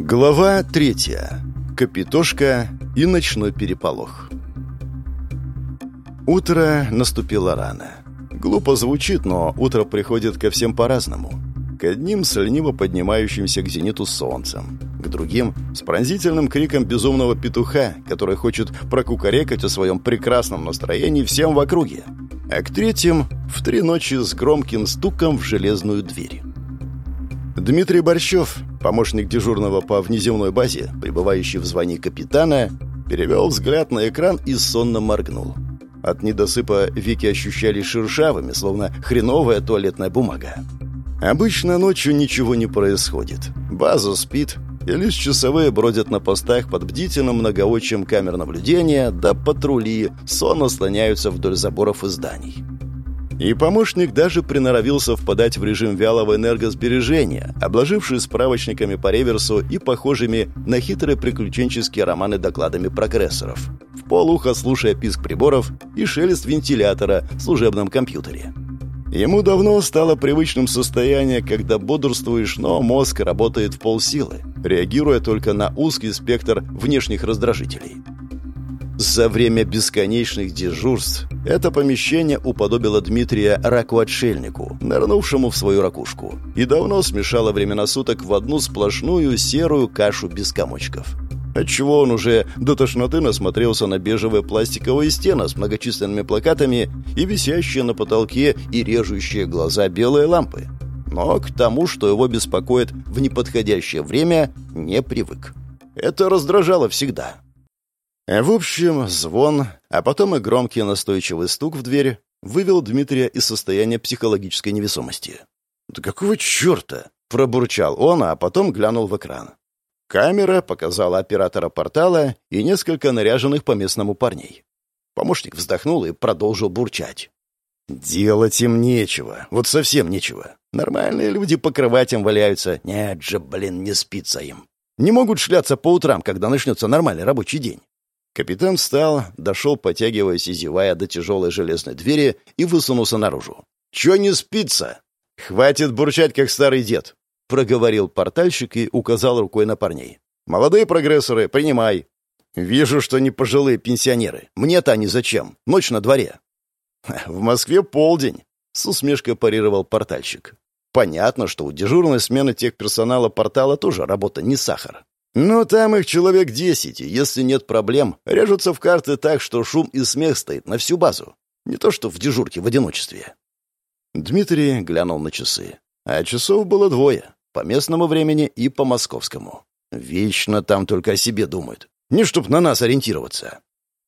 Глава третья. Капитошка и ночной переполох. Утро наступило рано. Глупо звучит, но утро приходит ко всем по-разному. К одним с лениво поднимающимся к зениту солнцем, к другим с пронзительным криком безумного петуха, который хочет прокукарекать о своем прекрасном настроении всем в округе, а к третьим в три ночи с громким стуком в железную дверь. Дмитрий Борщев, помощник дежурного по внеземной базе, пребывающий в звании капитана, перевел взгляд на экран и сонно моргнул. От недосыпа веки ощущались шершавыми, словно хреновая туалетная бумага. Обычно ночью ничего не происходит. База спит, и лишь часовые бродят на постах под бдительным многоочием камер наблюдения, да патрули сонно слоняются вдоль заборов и зданий. И помощник даже приноровился впадать в режим вялого энергосбережения, обложивший справочниками по реверсу и похожими на хитрые приключенческие романы докладами прогрессоров, в полухо слушая писк приборов и шелест вентилятора в служебном компьютере. Ему давно стало привычным состояние, когда бодрствуешь, но мозг работает в полсилы, реагируя только на узкий спектр внешних раздражителей. За время бесконечных дежурств это помещение уподобило Дмитрия раку-отшельнику, нырнувшему в свою ракушку, и давно смешало времена суток в одну сплошную серую кашу без комочков. Отчего он уже до тошноты насмотрелся на бежевые пластиковые стены с многочисленными плакатами и висящие на потолке и режущие глаза белые лампы. Но к тому, что его беспокоит в неподходящее время, не привык. Это раздражало всегда. В общем, звон, а потом и громкий настойчивый стук в дверь вывел Дмитрия из состояния психологической невесомости. «Да какого черта?» — пробурчал он, а потом глянул в экран. Камера показала оператора портала и несколько наряженных по местному парней. Помощник вздохнул и продолжил бурчать. «Делать им нечего. Вот совсем нечего. Нормальные люди по кроватям валяются. Нет же, блин, не спится им. Не могут шляться по утрам, когда начнется нормальный рабочий день. Капитан встал, дошел, потягиваясь и зевая до тяжелой железной двери, и высунулся наружу. «Чё не спится?» «Хватит бурчать, как старый дед», — проговорил портальщик и указал рукой на парней. «Молодые прогрессоры, принимай». «Вижу, что не пожилые пенсионеры. Мне-то они зачем? Ночь на дворе». «В Москве полдень», — с усмешкой парировал портальщик. «Понятно, что у дежурной смены техперсонала портала тоже работа не сахар. Но там их человек десять, и если нет проблем, режутся в карты так, что шум и смех стоит на всю базу. Не то что в дежурке в одиночестве. Дмитрий глянул на часы. А часов было двое. По местному времени и по московскому. Вечно там только о себе думают. Не чтоб на нас ориентироваться.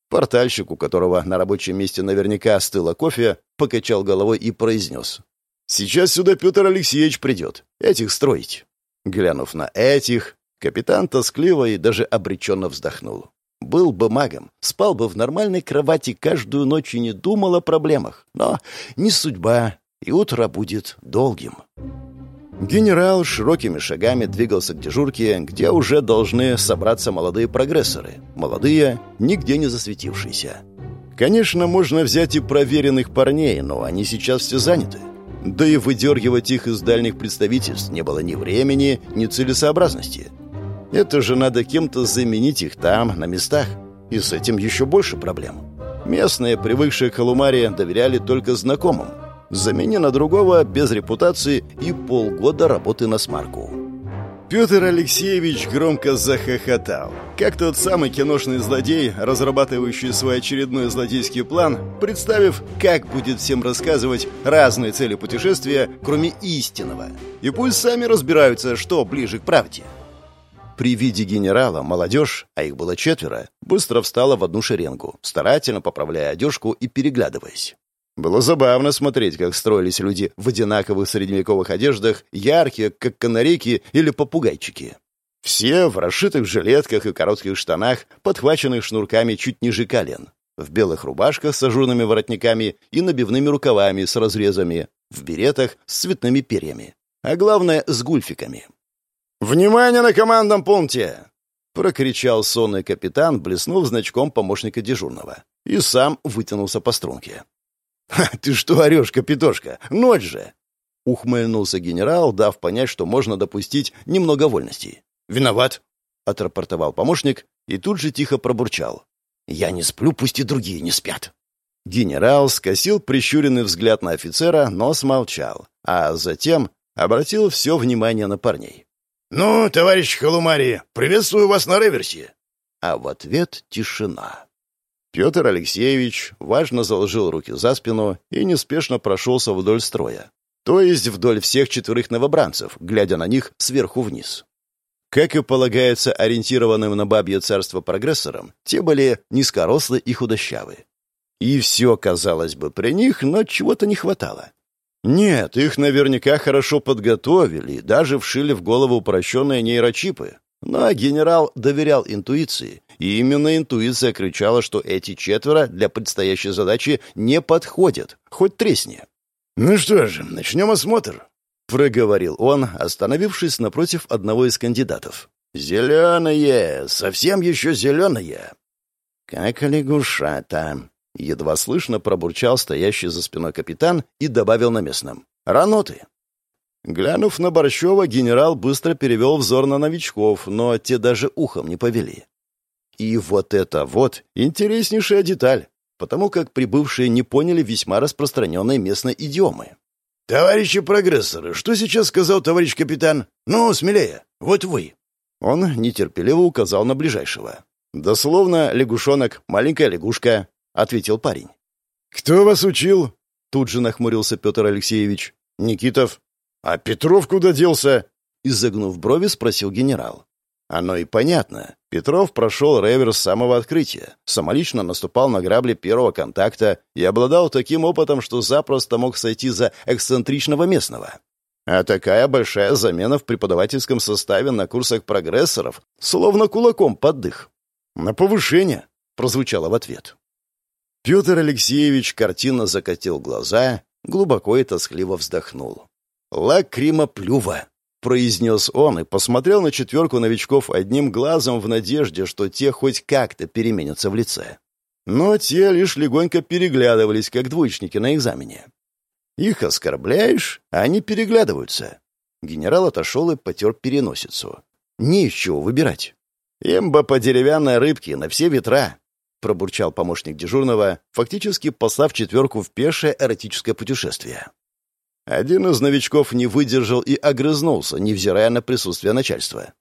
Портальщик, у которого на рабочем месте наверняка остыло кофе, покачал головой и произнес. «Сейчас сюда Петр Алексеевич придет. Этих строить». Глянув на этих, Капитан тоскливо и даже обреченно вздохнул. Был бы магом, спал бы в нормальной кровати каждую ночь и не думал о проблемах. Но не судьба, и утро будет долгим. Генерал широкими шагами двигался к дежурке, где уже должны собраться молодые прогрессоры. Молодые, нигде не засветившиеся. Конечно, можно взять и проверенных парней, но они сейчас все заняты. Да и выдергивать их из дальних представительств не было ни времени, ни целесообразности. Это же надо кем-то заменить их там, на местах. И с этим еще больше проблем. Местные, привыкшие к Халумаре, доверяли только знакомым. Замени на другого, без репутации и полгода работы на смарку. Петр Алексеевич громко захохотал. Как тот самый киношный злодей, разрабатывающий свой очередной злодейский план, представив, как будет всем рассказывать разные цели путешествия, кроме истинного. И пусть сами разбираются, что ближе к правде. При виде генерала молодежь, а их было четверо, быстро встала в одну шеренгу, старательно поправляя одежку и переглядываясь. Было забавно смотреть, как строились люди в одинаковых средневековых одеждах, яркие, как канарейки или попугайчики. Все в расшитых жилетках и коротких штанах, подхваченных шнурками чуть ниже колен, в белых рубашках с ажурными воротниками и набивными рукавами с разрезами, в беретах с цветными перьями, а главное — с гульфиками. «Внимание на командном пункте!» — прокричал сонный капитан, блеснув значком помощника дежурного. И сам вытянулся по струнке. «Ты что орешь, капитошка? Ночь же!» Ухмыльнулся генерал, дав понять, что можно допустить немного вольностей. Виноват», — отрапортовал помощник и тут же тихо пробурчал. «Я не сплю, пусть и другие не спят». Генерал скосил прищуренный взгляд на офицера, но смолчал, а затем обратил все внимание на парней. «Ну, товарищ Халумари, приветствую вас на реверсе!» А в ответ тишина. Петр Алексеевич важно заложил руки за спину и неспешно прошелся вдоль строя, то есть вдоль всех четверых новобранцев, глядя на них сверху вниз. Как и полагается ориентированным на бабье царство прогрессорам, те были низкорослы и худощавы. И все, казалось бы, при них, но чего-то не хватало. Нет, их наверняка хорошо подготовили и даже вшили в голову упрощенные нейрочипы. Но генерал доверял интуиции, и именно интуиция кричала, что эти четверо для предстоящей задачи не подходят, хоть тресни. «Ну что же, начнем осмотр», — проговорил он, остановившись напротив одного из кандидатов. «Зеленое! Совсем еще зеленое!» «Как лягушата!» — едва слышно пробурчал стоящий за спиной капитан и добавил на местном. «Раноты!» Глянув на Борщева, генерал быстро перевел взор на новичков, но те даже ухом не повели. И вот это вот интереснейшая деталь, потому как прибывшие не поняли весьма распространенной местной идиомы. «Товарищи прогрессоры, что сейчас сказал товарищ капитан? Ну, смелее, вот вы!» Он нетерпеливо указал на ближайшего. «Дословно, лягушонок, маленькая лягушка», — ответил парень. «Кто вас учил?» — тут же нахмурился Петр Алексеевич. «Никитов». «А Петров куда делся?» — изогнув брови, спросил генерал. Оно и понятно. Петров прошел реверс с самого открытия, самолично наступал на грабли первого контакта и обладал таким опытом, что запросто мог сойти за эксцентричного местного. А такая большая замена в преподавательском составе на курсах прогрессоров словно кулаком под дых. «На повышение!» — прозвучало в ответ. Петр Алексеевич картинно закатил глаза, глубоко и тоскливо вздохнул. «Лакрима плюва!» — произнес он и посмотрел на четверку новичков одним глазом в надежде, что те хоть как-то переменятся в лице. Но те лишь легонько переглядывались, как двоечники на экзамене. Их оскорбляешь, а они переглядываются. Генерал отошел и потер переносицу. Не из чего выбирать. «Имба по деревянной рыбке на все ветра», — пробурчал помощник дежурного, фактически послав четверку в пешее эротическое путешествие. Один из новичков не выдержал и огрызнулся, невзирая на присутствие начальства.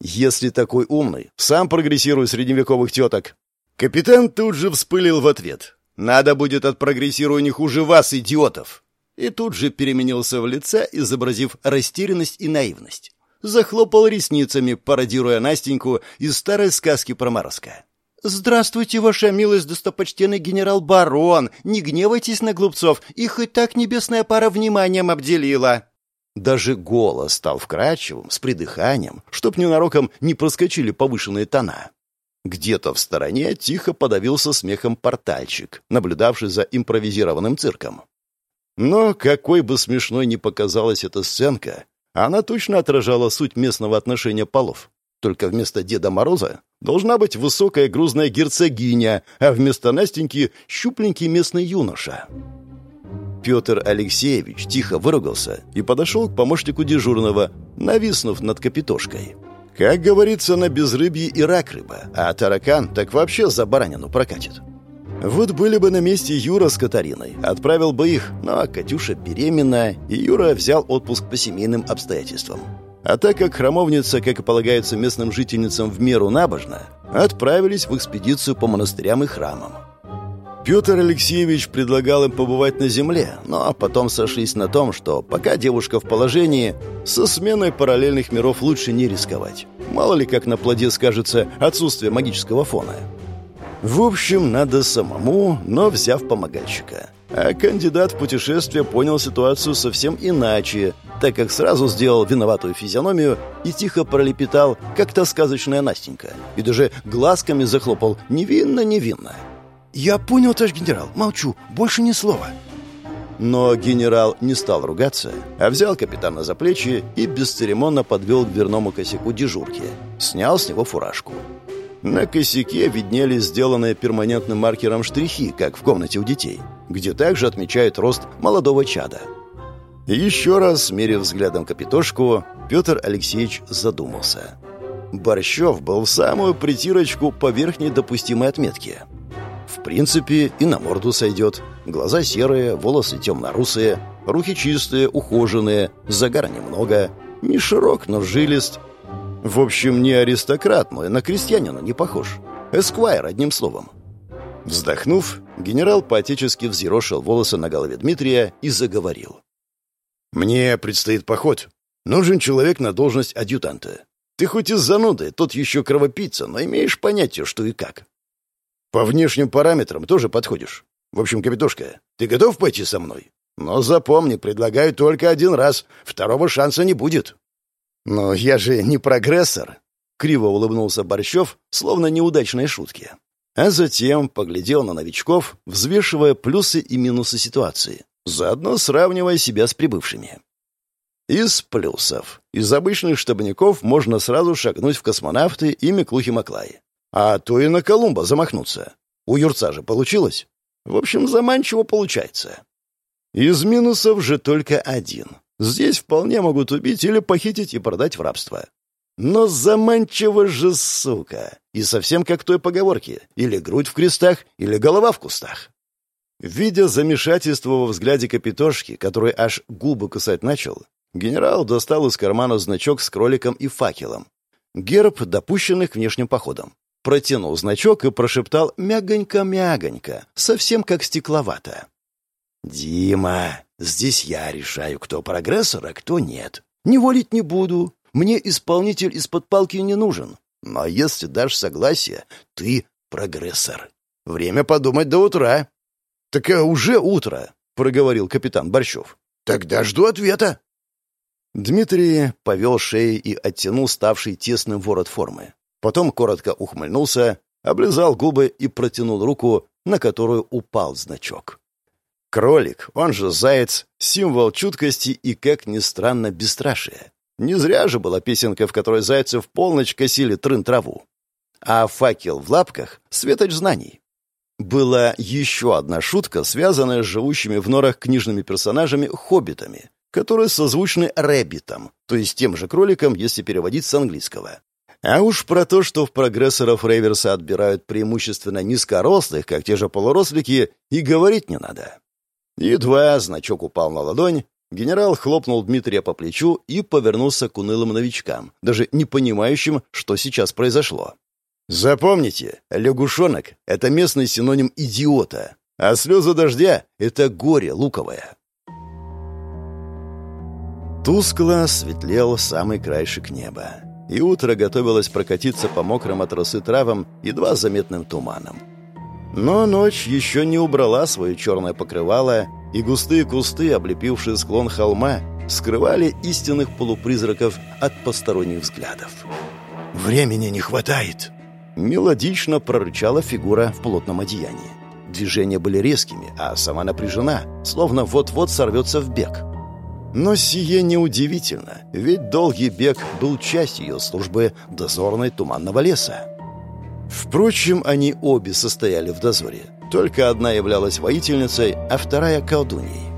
«Если такой умный, сам прогрессируй средневековых теток». Капитан тут же вспылил в ответ. «Надо будет отпрогрессирую не хуже вас, идиотов!» И тут же переменился в лице, изобразив растерянность и наивность. Захлопал ресницами, пародируя Настеньку из старой сказки про Морозка. «Здравствуйте, ваша милость, достопочтенный генерал-барон! Не гневайтесь на глупцов, их и так небесная пара вниманием обделила!» Даже голос стал вкрадчивым, с придыханием, чтоб ненароком не проскочили повышенные тона. Где-то в стороне тихо подавился смехом портальчик, наблюдавший за импровизированным цирком. Но какой бы смешной ни показалась эта сценка, она точно отражала суть местного отношения полов. Только вместо Деда Мороза должна быть высокая грузная герцогиня, а вместо Настеньки — щупленький местный юноша. Петр Алексеевич тихо выругался и подошел к помощнику дежурного, нависнув над капитошкой. Как говорится, на безрыбье и рак рыба, а таракан так вообще за баранину прокатит. Вот были бы на месте Юра с Катариной, отправил бы их, но Катюша беременна, и Юра взял отпуск по семейным обстоятельствам. А так как храмовница, как и полагается местным жительницам в меру набожна, отправились в экспедицию по монастырям и храмам. Петр Алексеевич предлагал им побывать на земле, но потом сошлись на том, что пока девушка в положении, со сменой параллельных миров лучше не рисковать. Мало ли как на плоде скажется отсутствие магического фона. В общем, надо самому, но взяв помогальщика. А кандидат в путешествие понял ситуацию совсем иначе, так как сразу сделал виноватую физиономию и тихо пролепетал, как та сказочная Настенька, и даже глазками захлопал невинно-невинно. «Я понял, товарищ генерал, молчу, больше ни слова». Но генерал не стал ругаться, а взял капитана за плечи и бесцеремонно подвел к дверному косяку дежурки. Снял с него фуражку. На косяке виднелись сделанные перманентным маркером штрихи, как в комнате у детей, где также отмечают рост молодого чада. Еще раз, мерив взглядом капитошку, Петр Алексеевич задумался. Борщев был в самую притирочку по верхней допустимой отметке. В принципе, и на морду сойдет. Глаза серые, волосы темно-русые, руки чистые, ухоженные, загара немного. Не широк, но жилист. В общем, не аристократ, но и на крестьянина не похож. Эсквайр, одним словом. Вздохнув, генерал поотечески взъерошил волосы на голове Дмитрия и заговорил. «Мне предстоит поход. Нужен человек на должность адъютанта. Ты хоть и зануды, тот еще кровопийца, но имеешь понятие, что и как. По внешним параметрам тоже подходишь. В общем, Капитошка, ты готов пойти со мной? Но запомни, предлагаю только один раз. Второго шанса не будет. Но я же не прогрессор. Криво улыбнулся Борщев, словно неудачной шутки. А затем поглядел на новичков, взвешивая плюсы и минусы ситуации, заодно сравнивая себя с прибывшими. Из плюсов. Из обычных штабников можно сразу шагнуть в космонавты и Миклухи-Маклай. А то и на Колумба замахнуться. У Юрца же получилось. В общем, заманчиво получается. Из минусов же только один. Здесь вполне могут убить или похитить и продать в рабство. Но заманчиво же, сука. И совсем как в той поговорке. Или грудь в крестах, или голова в кустах. Видя замешательство во взгляде капитошки, который аж губы кусать начал, Генерал достал из кармана значок с кроликом и факелом. Герб допущенных внешним походам. Протянул значок и прошептал мягонько-мягонько, совсем как стекловато. «Дима, здесь я решаю, кто прогрессор, а кто нет. Не волить не буду. Мне исполнитель из-под палки не нужен. Но если дашь согласие, ты прогрессор. Время подумать до утра». «Так а уже утро», — проговорил капитан Борщев. «Тогда жду ответа». Дмитрий повел шеей и оттянул ставший тесным ворот формы. Потом коротко ухмыльнулся, облизал губы и протянул руку, на которую упал значок. Кролик, он же заяц, символ чуткости и, как ни странно, бесстрашия. Не зря же была песенка, в которой зайцы в полночь косили трын-траву. А факел в лапках — светоч знаний. Была еще одна шутка, связанная с живущими в норах книжными персонажами — хоббитами, которые созвучны рэббитам, то есть тем же кроликам, если переводить с английского. А уж про то, что в прогрессоров Рейверса отбирают преимущественно низкорослых, как те же полурослики, и говорить не надо. Едва значок упал на ладонь, генерал хлопнул Дмитрия по плечу и повернулся к унылым новичкам, даже не понимающим, что сейчас произошло. «Запомните, лягушонок — это местный синоним идиота, а слезы дождя — это горе луковое». Тускло светлел самый краешек неба, и утро готовилось прокатиться по мокрым от росы травам едва заметным туманом. Но ночь еще не убрала свое черное покрывало, и густые кусты, облепившие склон холма, скрывали истинных полупризраков от посторонних взглядов. «Времени не хватает!» Мелодично прорычала фигура в плотном одеянии. Движения были резкими, а сама напряжена, словно вот-вот сорвется в бег. Но сие неудивительно, ведь долгий бег был частью ее службы дозорной туманного леса. Впрочем, они обе состояли в дозоре. Только одна являлась воительницей, а вторая — колдуньей.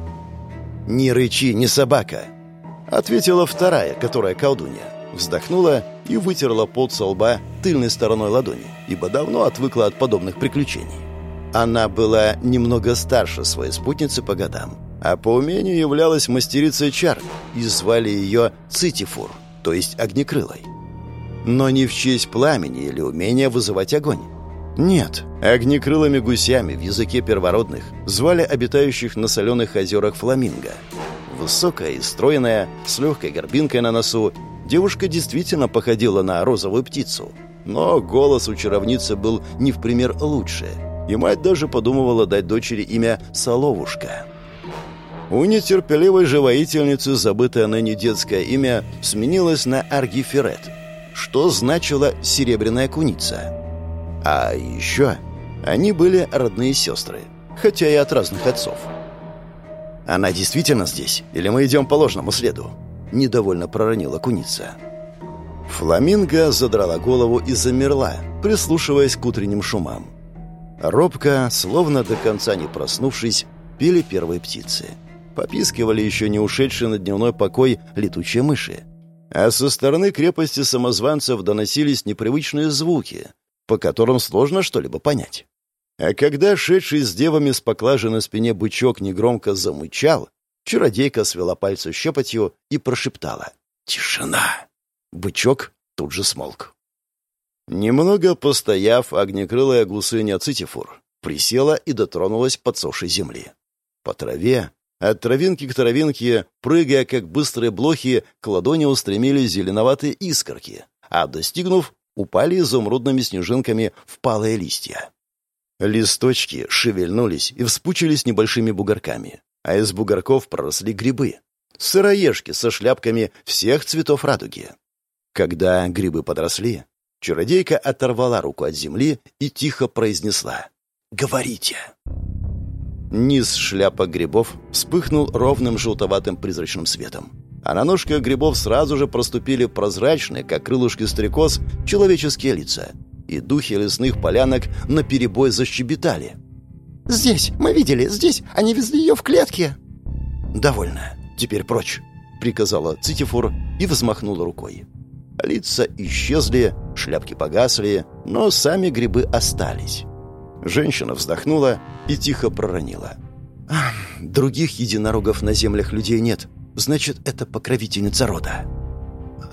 «Не рычи, не собака!» — ответила вторая, которая колдунья. Вздохнула и вытерла пот со лба тыльной стороной ладони, ибо давно отвыкла от подобных приключений. Она была немного старше своей спутницы по годам, а по умению являлась мастерицей чар, и звали ее Цитифур, то есть Огнекрылой. Но не в честь пламени или умения вызывать огонь. Нет, огнекрылыми гусями в языке первородных звали обитающих на соленых озерах фламинго. Высокая и стройная, с легкой горбинкой на носу, девушка действительно походила на розовую птицу. Но голос у чаровницы был не в пример лучше, и мать даже подумывала дать дочери имя Соловушка. У нетерпеливой же воительницы забытое ныне детское имя сменилось на Аргиферет, что значило «серебряная куница». А еще они были родные сестры, хотя и от разных отцов. «Она действительно здесь? Или мы идем по ложному следу?» — недовольно проронила куница. Фламинго задрала голову и замерла, прислушиваясь к утренним шумам. Робко, словно до конца не проснувшись, пели первые птицы — попискивали еще не ушедшие на дневной покой летучие мыши. А со стороны крепости самозванцев доносились непривычные звуки, по которым сложно что-либо понять. А когда шедший с девами с поклажей на спине бычок негромко замычал, чародейка свела пальцы щепотью и прошептала «Тишина!». Бычок тут же смолк. Немного постояв, огнекрылая гусыня Цитифур присела и дотронулась подсохшей земли. По траве, от травинки к травинке, прыгая как быстрые блохи, к ладони устремились зеленоватые искорки, а, достигнув, упали изумрудными снежинками в палые листья. Листочки шевельнулись и вспучились небольшими бугорками, а из бугорков проросли грибы. Сыроежки со шляпками всех цветов радуги. Когда грибы подросли, чародейка оторвала руку от земли и тихо произнесла «Говорите». Низ шляпа грибов вспыхнул ровным желтоватым призрачным светом. А на ножках грибов сразу же проступили прозрачные, как крылышки стрекоз, человеческие лица. И духи лесных полянок наперебой защебетали. «Здесь! Мы видели! Здесь! Они везли ее в клетке!» «Довольно. Теперь прочь!» — приказала Цитифур и взмахнула рукой. Лица исчезли, шляпки погасли, но сами грибы остались. Женщина вздохнула и тихо проронила. «Других единорогов на землях людей нет. Значит, это покровительница рода».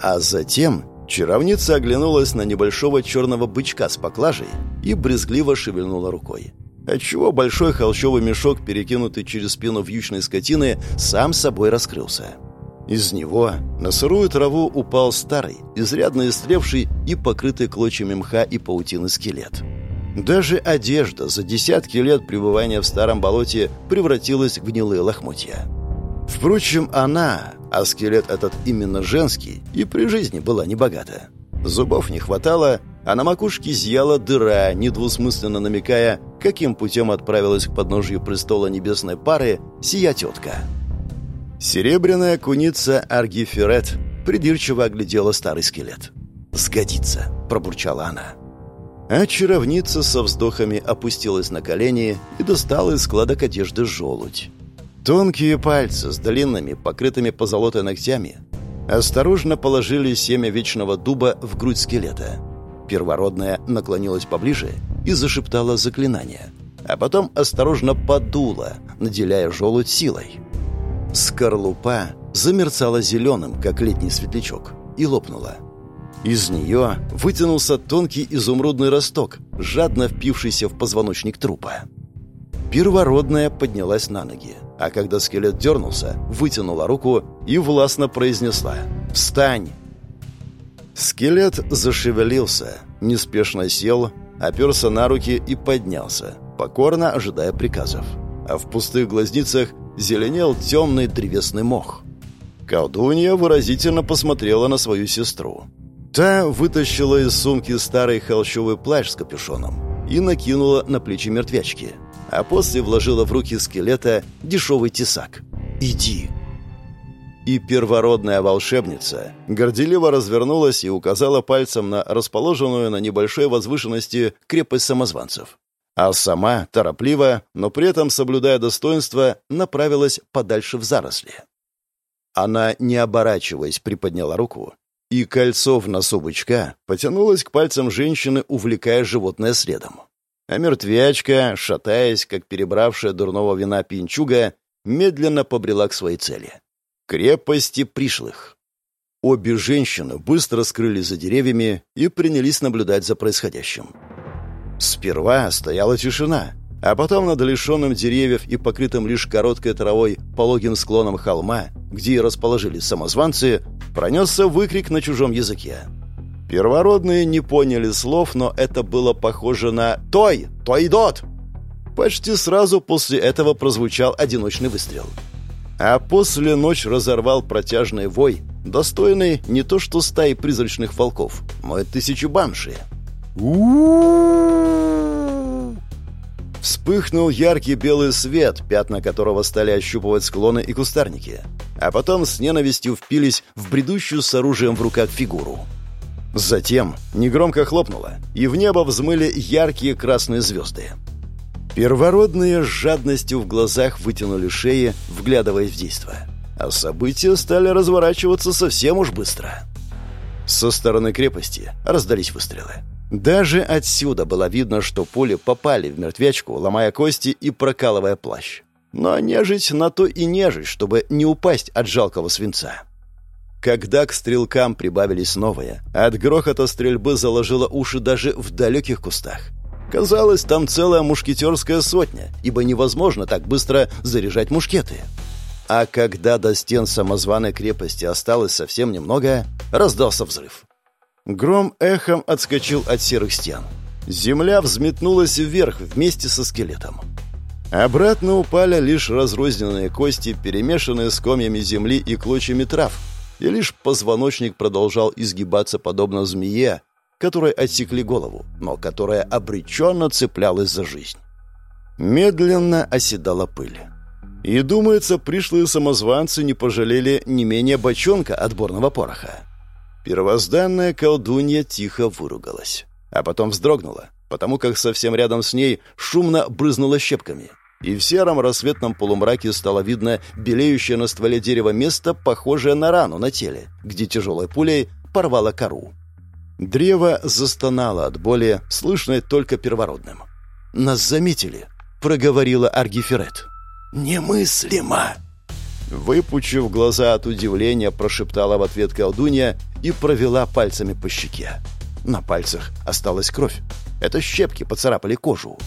А затем чаровница оглянулась на небольшого черного бычка с поклажей и брезгливо шевельнула рукой. Отчего большой холщовый мешок, перекинутый через спину вьючной скотины, сам собой раскрылся. Из него на сырую траву упал старый, изрядно истревший и покрытый клочьями мха и паутины скелет. Даже одежда за десятки лет пребывания в старом болоте превратилась в гнилые лохмотья. Впрочем, она, а скелет этот именно женский, и при жизни была небогата. Зубов не хватало, а на макушке зияла дыра, недвусмысленно намекая, каким путем отправилась к подножью престола небесной пары сия тетка. Серебряная куница Аргиферет придирчиво оглядела старый скелет. «Сгодится», — пробурчала она. А чаровница со вздохами опустилась на колени и достала из складок одежды желудь. Тонкие пальцы с длинными, покрытыми позолотой ногтями осторожно положили семя вечного дуба в грудь скелета. Первородная наклонилась поближе и зашептала заклинание, а потом осторожно подула, наделяя желудь силой. Скорлупа замерцала зеленым, как летний светлячок, и лопнула. Из нее вытянулся тонкий изумрудный росток, жадно впившийся в позвоночник трупа. Первородная поднялась на ноги, а когда скелет дернулся, вытянула руку и властно произнесла «Встань!». Скелет зашевелился, неспешно сел, оперся на руки и поднялся, покорно ожидая приказов. А в пустых глазницах зеленел темный древесный мох. Колдунья выразительно посмотрела на свою сестру. Та вытащила из сумки старый холщовый плащ с капюшоном и накинула на плечи мертвячки, а после вложила в руки скелета дешевый тесак. «Иди!» И первородная волшебница горделиво развернулась и указала пальцем на расположенную на небольшой возвышенности крепость самозванцев. А сама, торопливо, но при этом соблюдая достоинство, направилась подальше в заросли. Она, не оборачиваясь, приподняла руку и кольцо в носу бычка потянулось к пальцам женщины, увлекая животное следом. А мертвячка, шатаясь, как перебравшая дурного вина пинчуга, медленно побрела к своей цели — крепости пришлых. Обе женщины быстро скрылись за деревьями и принялись наблюдать за происходящим. Сперва стояла тишина, а потом над лишенным деревьев и покрытым лишь короткой травой пологим склоном холма, где и расположились самозванцы, пронесся выкрик на чужом языке. Первородные не поняли слов, но это было похоже на «Той! Той идот!». Почти сразу после этого прозвучал одиночный выстрел. А после ночь разорвал протяжный вой, достойный не то что стаи призрачных волков, но и тысячи банши. Вспыхнул яркий белый свет, пятна которого стали ощупывать склоны и кустарники а потом с ненавистью впились в бредущую с оружием в руках фигуру. Затем негромко хлопнуло, и в небо взмыли яркие красные звезды. Первородные с жадностью в глазах вытянули шеи, вглядываясь в действо. а события стали разворачиваться совсем уж быстро. Со стороны крепости раздались выстрелы. Даже отсюда было видно, что пули попали в мертвячку, ломая кости и прокалывая плащ. Но нежить на то и нежить, чтобы не упасть от жалкого свинца. Когда к стрелкам прибавились новые, от грохота стрельбы заложило уши даже в далеких кустах. Казалось, там целая мушкетерская сотня, ибо невозможно так быстро заряжать мушкеты. А когда до стен самозваной крепости осталось совсем немного, раздался взрыв. Гром эхом отскочил от серых стен. Земля взметнулась вверх вместе со скелетом. Обратно упали лишь разрозненные кости, перемешанные с комьями земли и клочьями трав, и лишь позвоночник продолжал изгибаться подобно змее, которой отсекли голову, но которая обреченно цеплялась за жизнь. Медленно оседала пыль. И, думается, пришлые самозванцы не пожалели не менее бочонка отборного пороха. Первозданная колдунья тихо выругалась, а потом вздрогнула, потому как совсем рядом с ней шумно брызнула щепками, и в сером рассветном полумраке стало видно белеющее на стволе дерева место, похожее на рану на теле, где тяжелой пулей порвало кору. Древо застонало от боли, слышной только первородным. «Нас заметили», — проговорила Аргиферет. «Немыслимо!» Выпучив глаза от удивления, прошептала в ответ колдунья и провела пальцами по щеке. На пальцах осталась кровь. Это щепки поцарапали кожу.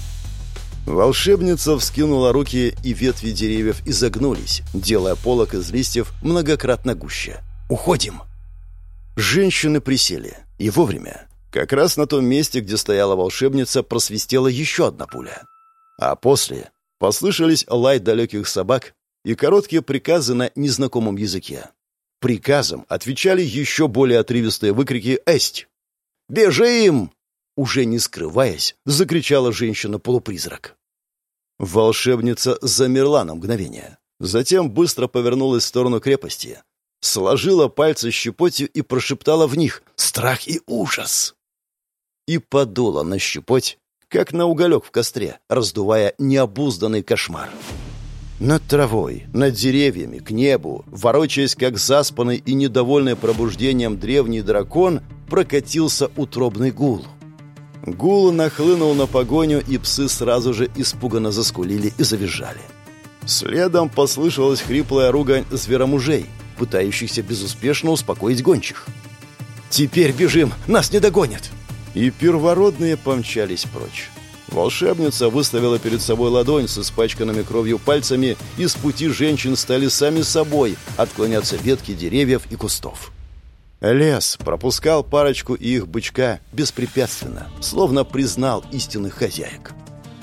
Волшебница вскинула руки, и ветви деревьев изогнулись, делая полок из листьев многократно гуще. «Уходим!» Женщины присели. И вовремя. Как раз на том месте, где стояла волшебница, просвистела еще одна пуля. А после послышались лай далеких собак и короткие приказы на незнакомом языке. Приказом отвечали еще более отрывистые выкрики «Эсть!» «Бежим!» Уже не скрываясь, закричала женщина-полупризрак. Волшебница замерла на мгновение. Затем быстро повернулась в сторону крепости, сложила пальцы щепотью и прошептала в них «Страх и ужас!» И подула на щепоть, как на уголек в костре, раздувая необузданный кошмар. Над травой, над деревьями, к небу, ворочаясь как заспанный и недовольный пробуждением древний дракон, прокатился утробный гул. Гул нахлынул на погоню, и псы сразу же испуганно заскулили и завизжали. Следом послышалась хриплая ругань зверомужей — пытающихся безуспешно успокоить гончих. «Теперь бежим! Нас не догонят!» И первородные помчались прочь. Волшебница выставила перед собой ладонь с испачканными кровью пальцами, и с пути женщин стали сами собой отклоняться ветки деревьев и кустов. Лес пропускал парочку и их бычка беспрепятственно, словно признал истинных хозяек.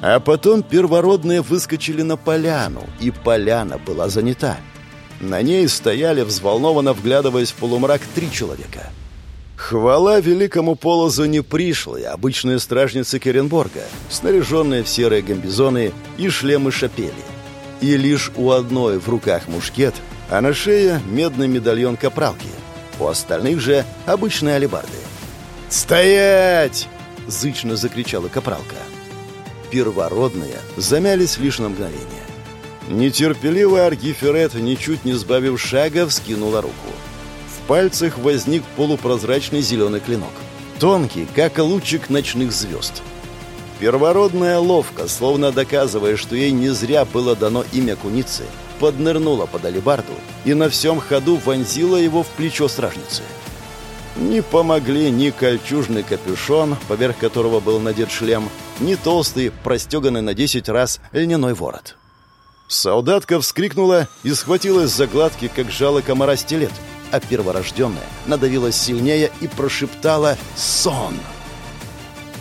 А потом первородные выскочили на поляну, и поляна была занята — на ней стояли, взволнованно вглядываясь в полумрак, три человека. Хвала великому полозу не пришлые, обычные стражницы Керенборга, снаряженные в серые гамбизоны и шлемы шапели. И лишь у одной в руках мушкет, а на шее медный медальон капралки. У остальных же обычные алебарды. «Стоять!» — зычно закричала капралка. Первородные замялись лишь на мгновение. Нетерпеливый Аргиферет, ничуть не сбавив шага, вскинула руку. Пальцах возник полупрозрачный зеленый клинок. Тонкий, как лучик ночных звезд. Первородная ловко, словно доказывая, что ей не зря было дано имя куницы, поднырнула под алебарду и на всем ходу вонзила его в плечо стражницы. Не помогли ни кольчужный капюшон, поверх которого был надет шлем, ни толстый, простеганный на десять раз льняной ворот. Солдатка вскрикнула и схватилась за гладкий, как жало комара стилет, а перворожденная надавилась сильнее и прошептала «Сон!».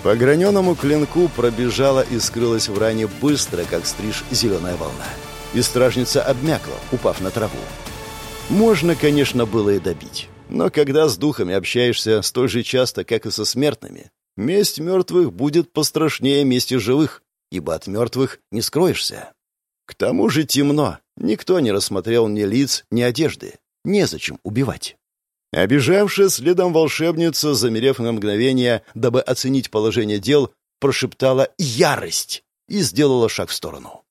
По граненому клинку пробежала и скрылась в ране быстро, как стриж зеленая волна. И стражница обмякла, упав на траву. Можно, конечно, было и добить. Но когда с духами общаешься столь же часто, как и со смертными, месть мертвых будет пострашнее мести живых, ибо от мертвых не скроешься. К тому же темно. Никто не рассмотрел ни лиц, ни одежды. Незачем убивать. Обежавшая следом волшебница, замерев на мгновение, дабы оценить положение дел, прошептала «Ярость!» и сделала шаг в сторону.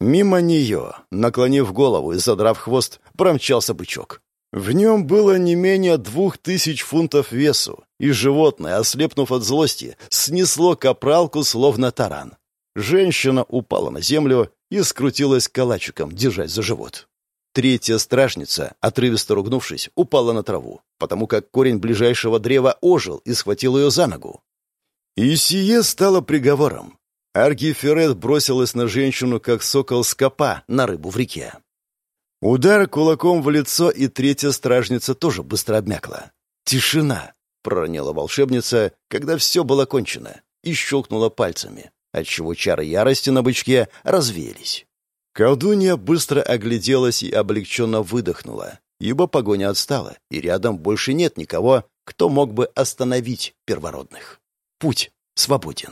Мимо нее, наклонив голову и задрав хвост, промчался бычок. В нем было не менее двух тысяч фунтов весу, и животное, ослепнув от злости, снесло капралку словно таран. Женщина упала на землю и скрутилась калачиком, держась за живот. Третья стражница, отрывисто ругнувшись, упала на траву, потому как корень ближайшего древа ожил и схватил ее за ногу. И сие стало приговором. Аргиферет бросилась на женщину, как сокол скопа на рыбу в реке. Удар кулаком в лицо, и третья стражница тоже быстро обмякла. «Тишина!» — проронила волшебница, когда все было кончено, и щелкнула пальцами, отчего чары ярости на бычке развеялись. Колдунья быстро огляделась и облегченно выдохнула, ибо погоня отстала, и рядом больше нет никого, кто мог бы остановить первородных. Путь свободен.